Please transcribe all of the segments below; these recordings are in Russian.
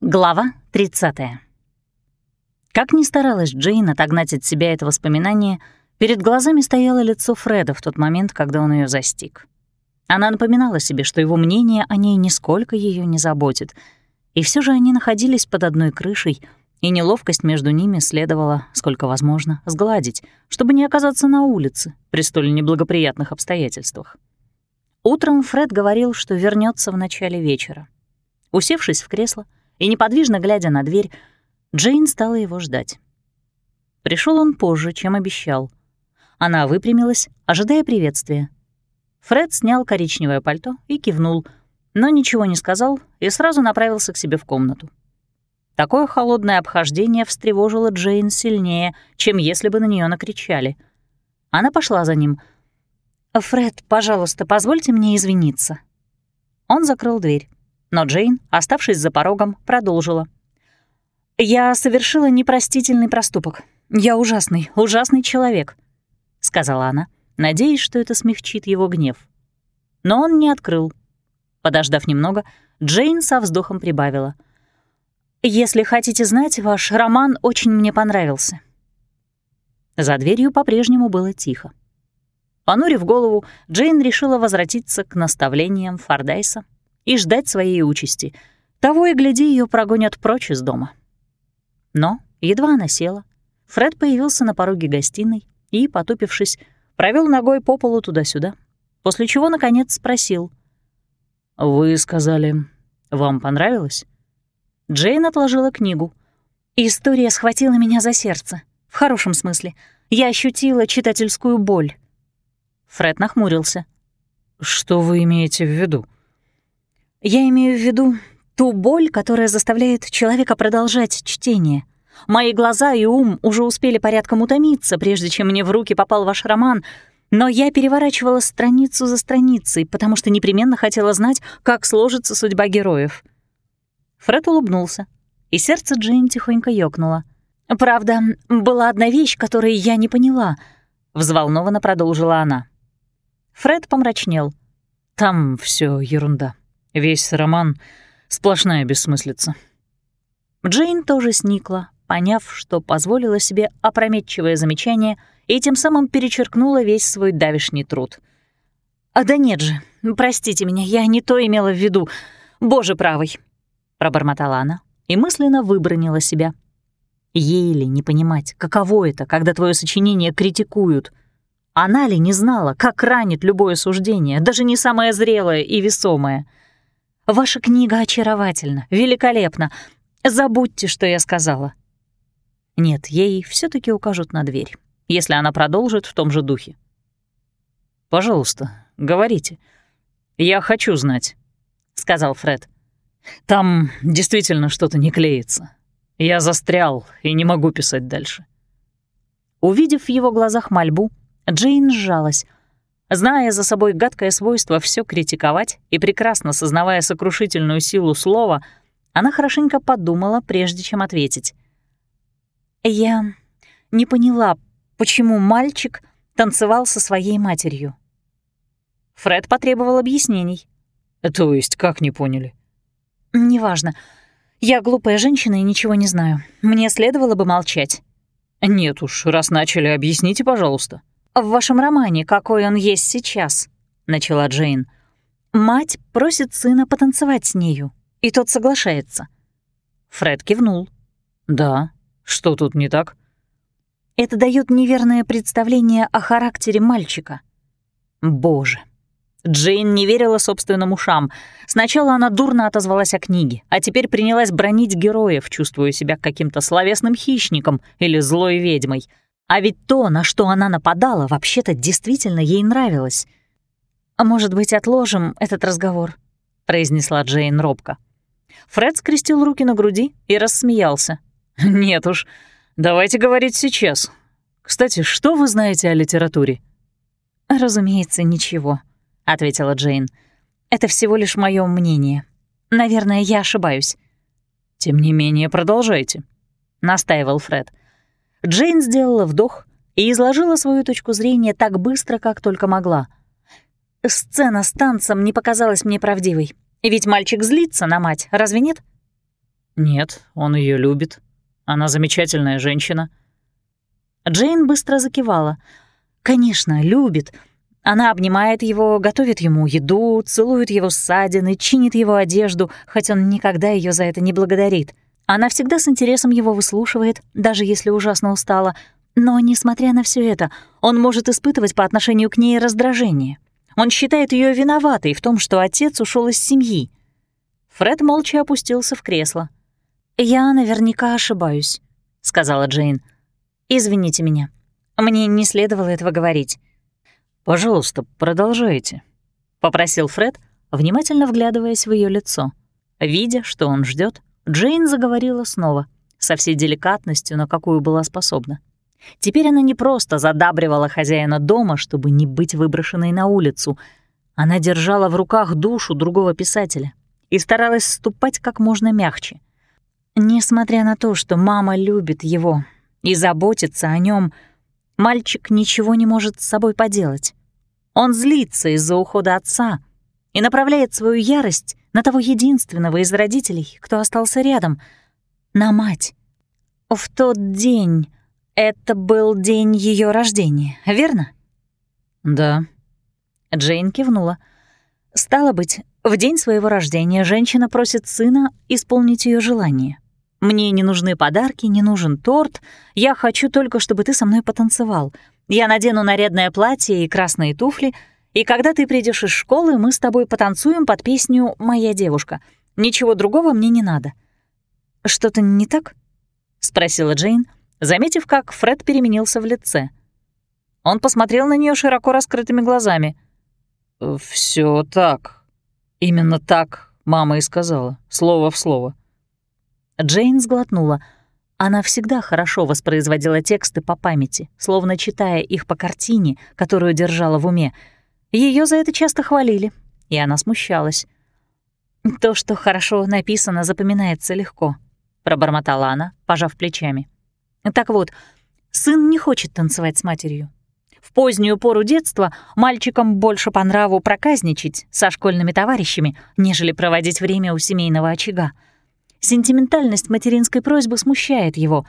Глава 30. Как ни старалась Джейн отогнать от себя это воспоминание, перед глазами стояло лицо Фреда в тот момент, когда он ее застиг. Она напоминала себе, что его мнение о ней нисколько ее не заботит, и все же они находились под одной крышей, и неловкость между ними следовало, сколько возможно, сгладить, чтобы не оказаться на улице при столь неблагоприятных обстоятельствах. Утром Фред говорил, что вернется в начале вечера. Усевшись в кресло, и неподвижно глядя на дверь, Джейн стала его ждать. Пришел он позже, чем обещал. Она выпрямилась, ожидая приветствия. Фред снял коричневое пальто и кивнул, но ничего не сказал и сразу направился к себе в комнату. Такое холодное обхождение встревожило Джейн сильнее, чем если бы на нее накричали. Она пошла за ним. «Фред, пожалуйста, позвольте мне извиниться». Он закрыл дверь. Но Джейн, оставшись за порогом, продолжила. «Я совершила непростительный проступок. Я ужасный, ужасный человек», — сказала она, надеясь, что это смягчит его гнев. Но он не открыл. Подождав немного, Джейн со вздохом прибавила. «Если хотите знать, ваш роман очень мне понравился». За дверью по-прежнему было тихо. Понурив голову, Джейн решила возвратиться к наставлениям Фордайса и ждать своей участи. Того и гляди, ее прогонят прочь из дома. Но едва она села, Фред появился на пороге гостиной и, потупившись, провел ногой по полу туда-сюда, после чего, наконец, спросил. «Вы сказали, вам понравилось?» Джейн отложила книгу. «История схватила меня за сердце. В хорошем смысле. Я ощутила читательскую боль». Фред нахмурился. «Что вы имеете в виду?» Я имею в виду ту боль, которая заставляет человека продолжать чтение. Мои глаза и ум уже успели порядком утомиться, прежде чем мне в руки попал ваш роман, но я переворачивала страницу за страницей, потому что непременно хотела знать, как сложится судьба героев. Фред улыбнулся, и сердце Джейн тихонько ёкнуло. «Правда, была одна вещь, которую я не поняла», — взволнованно продолжила она. Фред помрачнел. «Там все ерунда», Весь роман — сплошная бессмыслица. Джейн тоже сникла, поняв, что позволила себе опрометчивое замечание и тем самым перечеркнула весь свой давишний труд. «А да нет же, простите меня, я не то имела в виду. Боже правый!» — пробормотала она и мысленно выбронила себя. Ей ли не понимать, каково это, когда твое сочинение критикуют? Она ли не знала, как ранит любое суждение, даже не самое зрелое и весомое — Ваша книга очаровательна, великолепна. Забудьте, что я сказала». Нет, ей все таки укажут на дверь, если она продолжит в том же духе. «Пожалуйста, говорите. Я хочу знать», — сказал Фред. «Там действительно что-то не клеится. Я застрял и не могу писать дальше». Увидев в его глазах мольбу, Джейн сжалась — Зная за собой гадкое свойство все критиковать и прекрасно сознавая сокрушительную силу слова, она хорошенько подумала, прежде чем ответить. «Я не поняла, почему мальчик танцевал со своей матерью». Фред потребовал объяснений. «То есть как не поняли?» «Неважно. Я глупая женщина и ничего не знаю. Мне следовало бы молчать». «Нет уж, раз начали, объясните, пожалуйста». «В вашем романе, какой он есть сейчас», — начала Джейн, «мать просит сына потанцевать с нею, и тот соглашается». Фред кивнул. «Да, что тут не так?» «Это дает неверное представление о характере мальчика». «Боже!» Джейн не верила собственным ушам. Сначала она дурно отозвалась о книге, а теперь принялась бронить героев, чувствуя себя каким-то словесным хищником или злой ведьмой — а ведь то, на что она нападала, вообще-то действительно ей нравилось. «А может быть, отложим этот разговор?» — произнесла Джейн робко. Фред скрестил руки на груди и рассмеялся. «Нет уж, давайте говорить сейчас. Кстати, что вы знаете о литературе?» «Разумеется, ничего», — ответила Джейн. «Это всего лишь мое мнение. Наверное, я ошибаюсь». «Тем не менее, продолжайте», — настаивал Фред. Джейн сделала вдох и изложила свою точку зрения так быстро, как только могла. Сцена с танцем не показалась мне правдивой. Ведь мальчик злится на мать, разве нет? Нет, он ее любит. Она замечательная женщина. Джейн быстро закивала. Конечно, любит. Она обнимает его, готовит ему еду, целует его ссадины, чинит его одежду, хоть он никогда ее за это не благодарит. Она всегда с интересом его выслушивает, даже если ужасно устала. Но, несмотря на все это, он может испытывать по отношению к ней раздражение. Он считает ее виноватой в том, что отец ушел из семьи. Фред молча опустился в кресло. «Я наверняка ошибаюсь», — сказала Джейн. «Извините меня. Мне не следовало этого говорить». «Пожалуйста, продолжайте», — попросил Фред, внимательно вглядываясь в ее лицо. Видя, что он ждет, Джейн заговорила снова, со всей деликатностью, на какую была способна. Теперь она не просто задабривала хозяина дома, чтобы не быть выброшенной на улицу. Она держала в руках душу другого писателя и старалась ступать как можно мягче. Несмотря на то, что мама любит его и заботится о нем, мальчик ничего не может с собой поделать. Он злится из-за ухода отца и направляет свою ярость на того единственного из родителей, кто остался рядом, на мать. В тот день это был день ее рождения, верно? Да. Джейн кивнула. Стало быть, в день своего рождения женщина просит сына исполнить ее желание. Мне не нужны подарки, не нужен торт. Я хочу только, чтобы ты со мной потанцевал. Я надену нарядное платье и красные туфли, и когда ты придешь из школы, мы с тобой потанцуем под песню «Моя девушка». Ничего другого мне не надо». «Что-то не так?» — спросила Джейн, заметив, как Фред переменился в лице. Он посмотрел на нее широко раскрытыми глазами. Все так. Именно так мама и сказала, слово в слово. Джейн сглотнула. Она всегда хорошо воспроизводила тексты по памяти, словно читая их по картине, которую держала в уме. Ее за это часто хвалили, и она смущалась. «То, что хорошо написано, запоминается легко», — пробормотала она, пожав плечами. «Так вот, сын не хочет танцевать с матерью. В позднюю пору детства мальчикам больше по нраву проказничать со школьными товарищами, нежели проводить время у семейного очага. Сентиментальность материнской просьбы смущает его.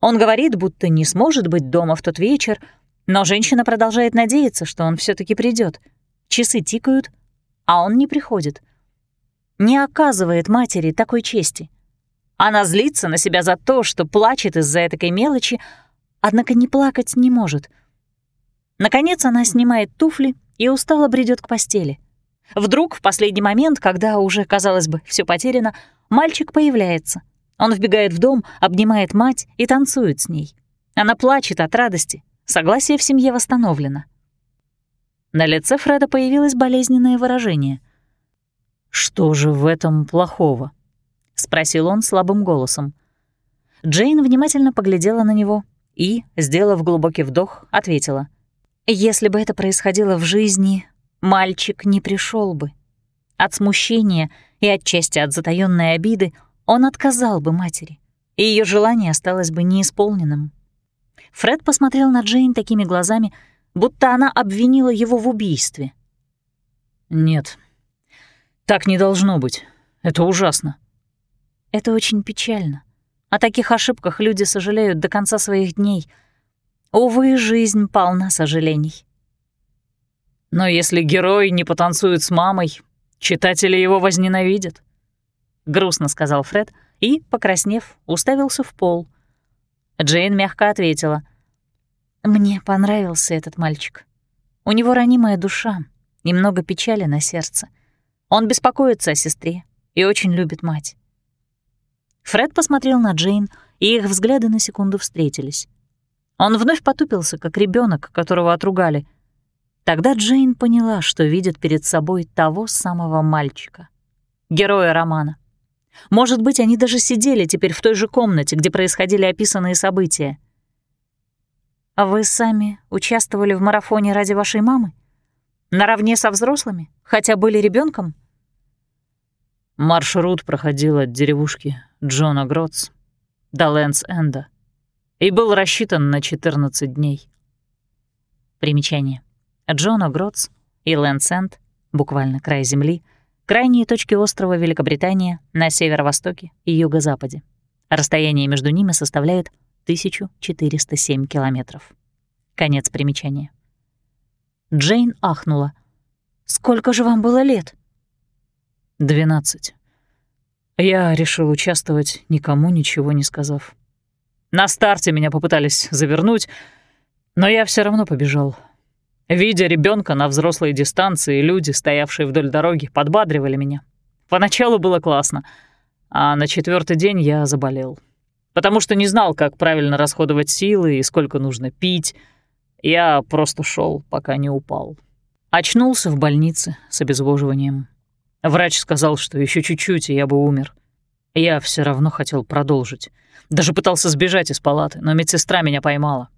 Он говорит, будто не сможет быть дома в тот вечер, но женщина продолжает надеяться, что он все таки придет. Часы тикают, а он не приходит. Не оказывает матери такой чести. Она злится на себя за то, что плачет из-за этой мелочи, однако не плакать не может. Наконец она снимает туфли и устало бредет к постели. Вдруг, в последний момент, когда уже, казалось бы, все потеряно, Мальчик появляется. Он вбегает в дом, обнимает мать и танцует с ней. Она плачет от радости. Согласие в семье восстановлено. На лице Фреда появилось болезненное выражение. «Что же в этом плохого?» — спросил он слабым голосом. Джейн внимательно поглядела на него и, сделав глубокий вдох, ответила. «Если бы это происходило в жизни, мальчик не пришел бы. От смущения — и отчасти от затаённой обиды он отказал бы матери, и ее желание осталось бы неисполненным. Фред посмотрел на Джейн такими глазами, будто она обвинила его в убийстве. «Нет, так не должно быть. Это ужасно». «Это очень печально. О таких ошибках люди сожалеют до конца своих дней. Увы, жизнь полна сожалений». «Но если герой не потанцует с мамой, Читатели его возненавидят», — грустно сказал Фред и, покраснев, уставился в пол. Джейн мягко ответила. «Мне понравился этот мальчик. У него ранимая душа и много печали на сердце. Он беспокоится о сестре и очень любит мать». Фред посмотрел на Джейн, и их взгляды на секунду встретились. Он вновь потупился, как ребенок, которого отругали — Тогда Джейн поняла, что видит перед собой того самого мальчика, героя романа. Может быть, они даже сидели теперь в той же комнате, где происходили описанные события. «А вы сами участвовали в марафоне ради вашей мамы? Наравне со взрослыми? Хотя были ребенком? Маршрут проходил от деревушки Джона Гротс до Лэнс-Энда и был рассчитан на 14 дней. Примечание. Джона Гротс и Лэнсенд, буквально край земли, Крайние точки острова Великобритания на северо-востоке и юго-западе. Расстояние между ними составляет 1407 километров. Конец примечания. Джейн ахнула. «Сколько же вам было лет?» «Двенадцать. Я решил участвовать, никому ничего не сказав. На старте меня попытались завернуть, но я все равно побежал. Видя ребенка на взрослой дистанции, люди, стоявшие вдоль дороги, подбадривали меня. Поначалу было классно, а на четвертый день я заболел. Потому что не знал, как правильно расходовать силы и сколько нужно пить. Я просто шел, пока не упал. Очнулся в больнице с обезвоживанием. Врач сказал, что еще чуть-чуть, и я бы умер. Я все равно хотел продолжить. Даже пытался сбежать из палаты, но медсестра меня поймала.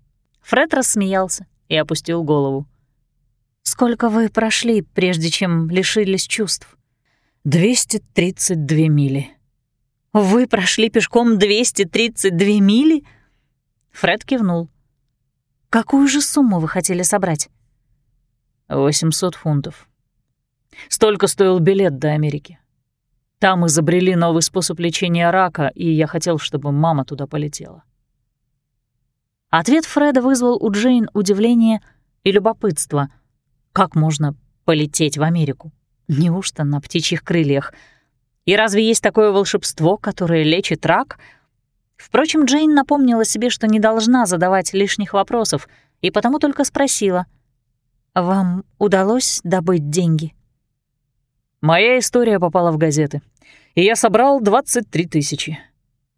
Фред рассмеялся и опустил голову. Сколько вы прошли, прежде чем лишились чувств? 232 мили. Вы прошли пешком 232 мили? Фред кивнул. Какую же сумму вы хотели собрать? 800 фунтов. Столько стоил билет до Америки. Там изобрели новый способ лечения рака, и я хотел, чтобы мама туда полетела. Ответ Фреда вызвал у Джейн удивление и любопытство — как можно полететь в Америку? Неужто на птичьих крыльях? И разве есть такое волшебство, которое лечит рак? Впрочем, Джейн напомнила себе, что не должна задавать лишних вопросов, и потому только спросила. «Вам удалось добыть деньги?» Моя история попала в газеты, и я собрал 23 тысячи.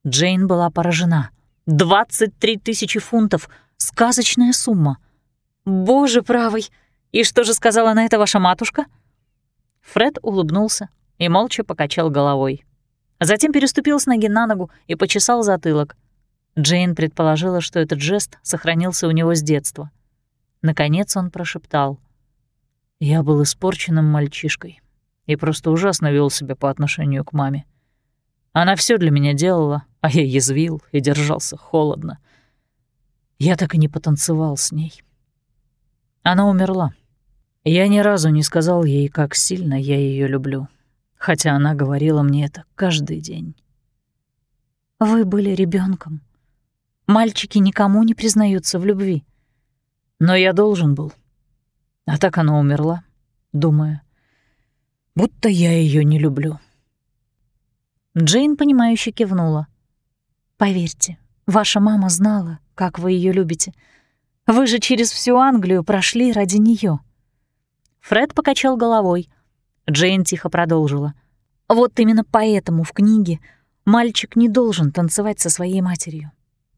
Джейн была поражена. 23 тысячи фунтов — сказочная сумма. «Боже правый!» «И что же сказала на это ваша матушка?» Фред улыбнулся и молча покачал головой. Затем переступил с ноги на ногу и почесал затылок. Джейн предположила, что этот жест сохранился у него с детства. Наконец он прошептал. «Я был испорченным мальчишкой и просто ужасно вел себя по отношению к маме. Она все для меня делала, а я язвил и держался холодно. Я так и не потанцевал с ней. Она умерла, я ни разу не сказал ей, как сильно я ее люблю, хотя она говорила мне это каждый день. Вы были ребенком. Мальчики никому не признаются в любви. Но я должен был. А так она умерла, думая, будто я ее не люблю. Джейн, понимающе кивнула. «Поверьте, ваша мама знала, как вы ее любите. Вы же через всю Англию прошли ради нее. Фред покачал головой. Джейн тихо продолжила. «Вот именно поэтому в книге мальчик не должен танцевать со своей матерью.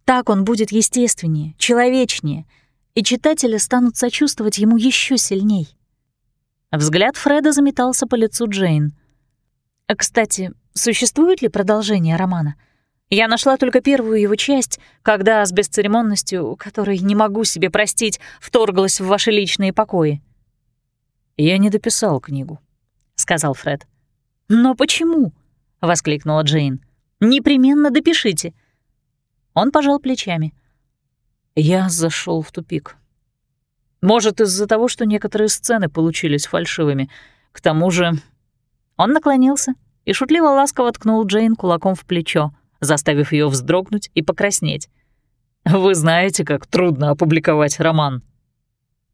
Так он будет естественнее, человечнее, и читатели станут сочувствовать ему еще сильней». Взгляд Фреда заметался по лицу Джейн. «Кстати, существует ли продолжение романа? Я нашла только первую его часть, когда с бесцеремонностью, которой не могу себе простить, вторглась в ваши личные покои». «Я не дописал книгу», — сказал Фред. «Но почему?» — воскликнула Джейн. «Непременно допишите». Он пожал плечами. Я зашел в тупик. Может, из-за того, что некоторые сцены получились фальшивыми. К тому же... Он наклонился и шутливо-ласково ткнул Джейн кулаком в плечо, заставив ее вздрогнуть и покраснеть. «Вы знаете, как трудно опубликовать роман?»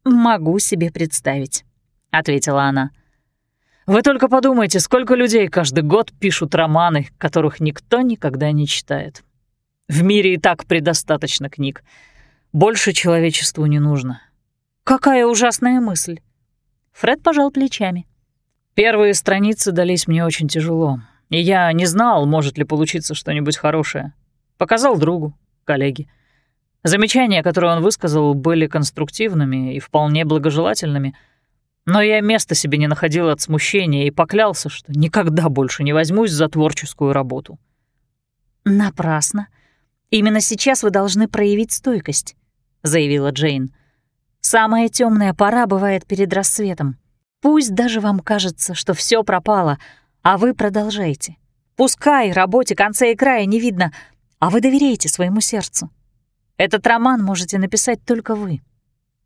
«Могу себе представить» ответила она. Вы только подумайте, сколько людей каждый год пишут романы, которых никто никогда не читает. В мире и так предостаточно книг. Больше человечеству не нужно. Какая ужасная мысль. Фред пожал плечами. Первые страницы дались мне очень тяжело, и я не знал, может ли получиться что-нибудь хорошее. Показал другу, коллеге. Замечания, которые он высказал, были конструктивными и вполне благожелательными — но я места себе не находил от смущения и поклялся, что никогда больше не возьмусь за творческую работу. «Напрасно. Именно сейчас вы должны проявить стойкость», — заявила Джейн. «Самая темная пора бывает перед рассветом. Пусть даже вам кажется, что все пропало, а вы продолжаете. Пускай работе конца и края не видно, а вы доверяете своему сердцу. Этот роман можете написать только вы.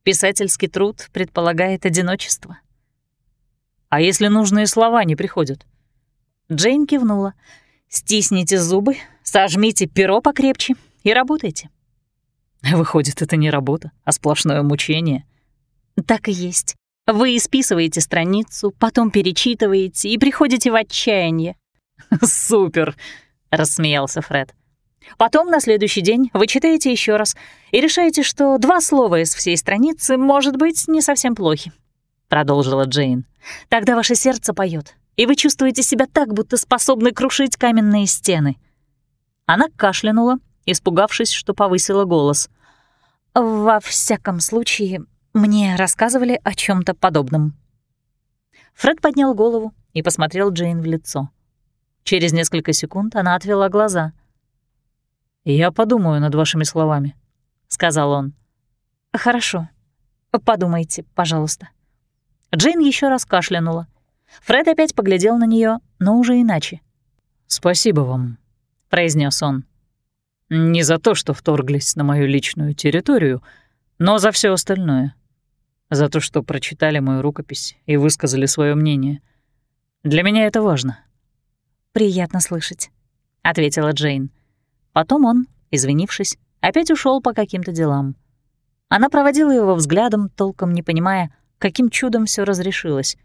Писательский труд предполагает одиночество. А если нужные слова не приходят? Джейн кивнула. «Стисните зубы, сожмите перо покрепче и работайте». Выходит, это не работа, а сплошное мучение. Так и есть. Вы исписываете страницу, потом перечитываете и приходите в отчаяние. «Супер!» — рассмеялся Фред. Потом на следующий день вы читаете еще раз и решаете, что два слова из всей страницы, может быть, не совсем плохи. Продолжила Джейн. Тогда ваше сердце поет, и вы чувствуете себя так, будто способны крушить каменные стены. Она кашлянула, испугавшись, что повысила голос. «Во всяком случае, мне рассказывали о чем то подобном». Фред поднял голову и посмотрел Джейн в лицо. Через несколько секунд она отвела глаза. «Я подумаю над вашими словами», — сказал он. «Хорошо. Подумайте, пожалуйста». Джейн еще раз кашлянула. Фред опять поглядел на нее, но уже иначе. «Спасибо вам», — произнес он. «Не за то, что вторглись на мою личную территорию, но за все остальное. За то, что прочитали мою рукопись и высказали свое мнение. Для меня это важно». «Приятно слышать», — ответила Джейн. Потом он, извинившись, опять ушел по каким-то делам. Она проводила его взглядом, толком не понимая, каким чудом все разрешилось.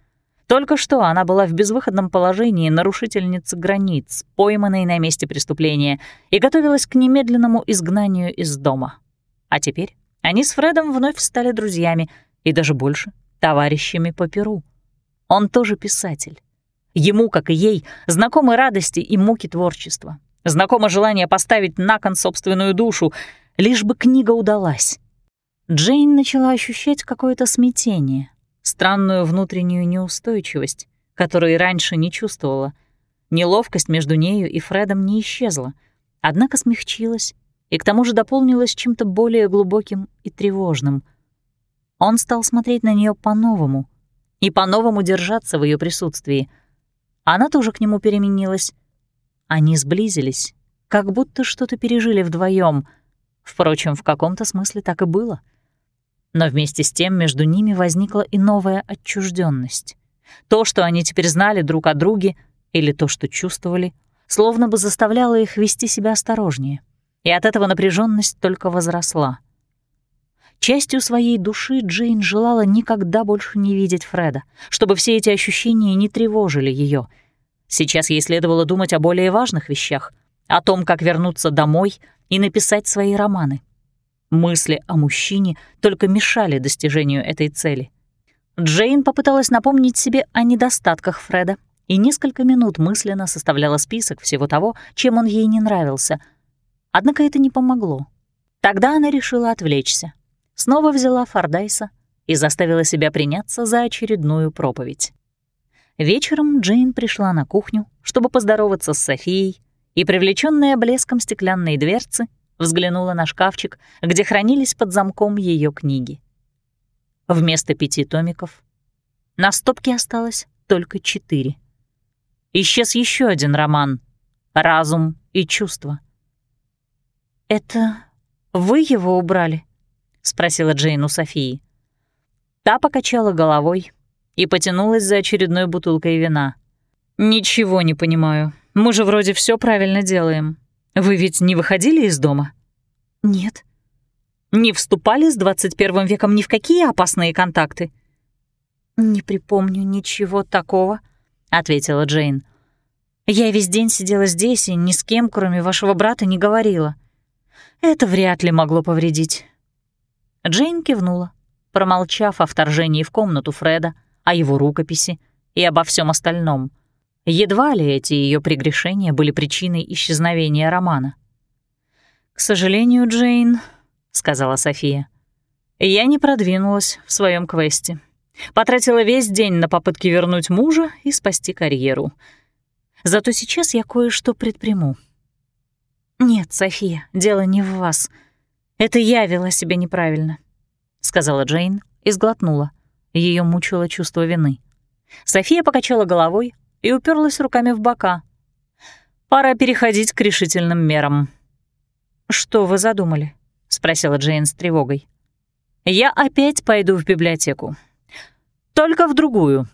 Только что она была в безвыходном положении нарушительницы границ, пойманной на месте преступления, и готовилась к немедленному изгнанию из дома. А теперь они с Фредом вновь стали друзьями и даже больше — товарищами по Перу. Он тоже писатель. Ему, как и ей, знакомы радости и муки творчества. Знакомо желание поставить на кон собственную душу, лишь бы книга удалась. Джейн начала ощущать какое-то смятение, странную внутреннюю неустойчивость, которую раньше не чувствовала. Неловкость между нею и Фредом не исчезла, однако смягчилась и к тому же дополнилась чем-то более глубоким и тревожным. Он стал смотреть на нее по-новому и по-новому держаться в ее присутствии. Она тоже к нему переменилась. Они сблизились, как будто что-то пережили вдвоем. Впрочем, в каком-то смысле так и было — но вместе с тем между ними возникла и новая отчужденность. То, что они теперь знали друг о друге, или то, что чувствовали, словно бы заставляло их вести себя осторожнее. И от этого напряженность только возросла. Частью своей души Джейн желала никогда больше не видеть Фреда, чтобы все эти ощущения не тревожили ее. Сейчас ей следовало думать о более важных вещах, о том, как вернуться домой и написать свои романы. Мысли о мужчине только мешали достижению этой цели. Джейн попыталась напомнить себе о недостатках Фреда и несколько минут мысленно составляла список всего того, чем он ей не нравился. Однако это не помогло. Тогда она решила отвлечься. Снова взяла Фордайса и заставила себя приняться за очередную проповедь. Вечером Джейн пришла на кухню, чтобы поздороваться с Софией, и, привлечённая блеском стеклянной дверцы, взглянула на шкафчик, где хранились под замком ее книги. Вместо пяти томиков на стопке осталось только четыре. Исчез еще один роман «Разум и чувства». «Это вы его убрали?» — спросила Джейн у Софии. Та покачала головой и потянулась за очередной бутылкой вина. «Ничего не понимаю. Мы же вроде все правильно делаем. Вы ведь не выходили из дома? Нет. Не вступали с 21 веком ни в какие опасные контакты? Не припомню ничего такого, ответила Джейн. Я весь день сидела здесь и ни с кем, кроме вашего брата, не говорила. Это вряд ли могло повредить. Джейн кивнула, промолчав о вторжении в комнату Фреда, о его рукописи и обо всем остальном — Едва ли эти ее прегрешения были причиной исчезновения романа. «К сожалению, Джейн», — сказала София, — «я не продвинулась в своем квесте. Потратила весь день на попытки вернуть мужа и спасти карьеру. Зато сейчас я кое-что предприму». «Нет, София, дело не в вас. Это я вела себя неправильно», — сказала Джейн и сглотнула. Ее мучило чувство вины. София покачала головой, и уперлась руками в бока. «Пора переходить к решительным мерам». «Что вы задумали?» — спросила Джейн с тревогой. «Я опять пойду в библиотеку. Только в другую»,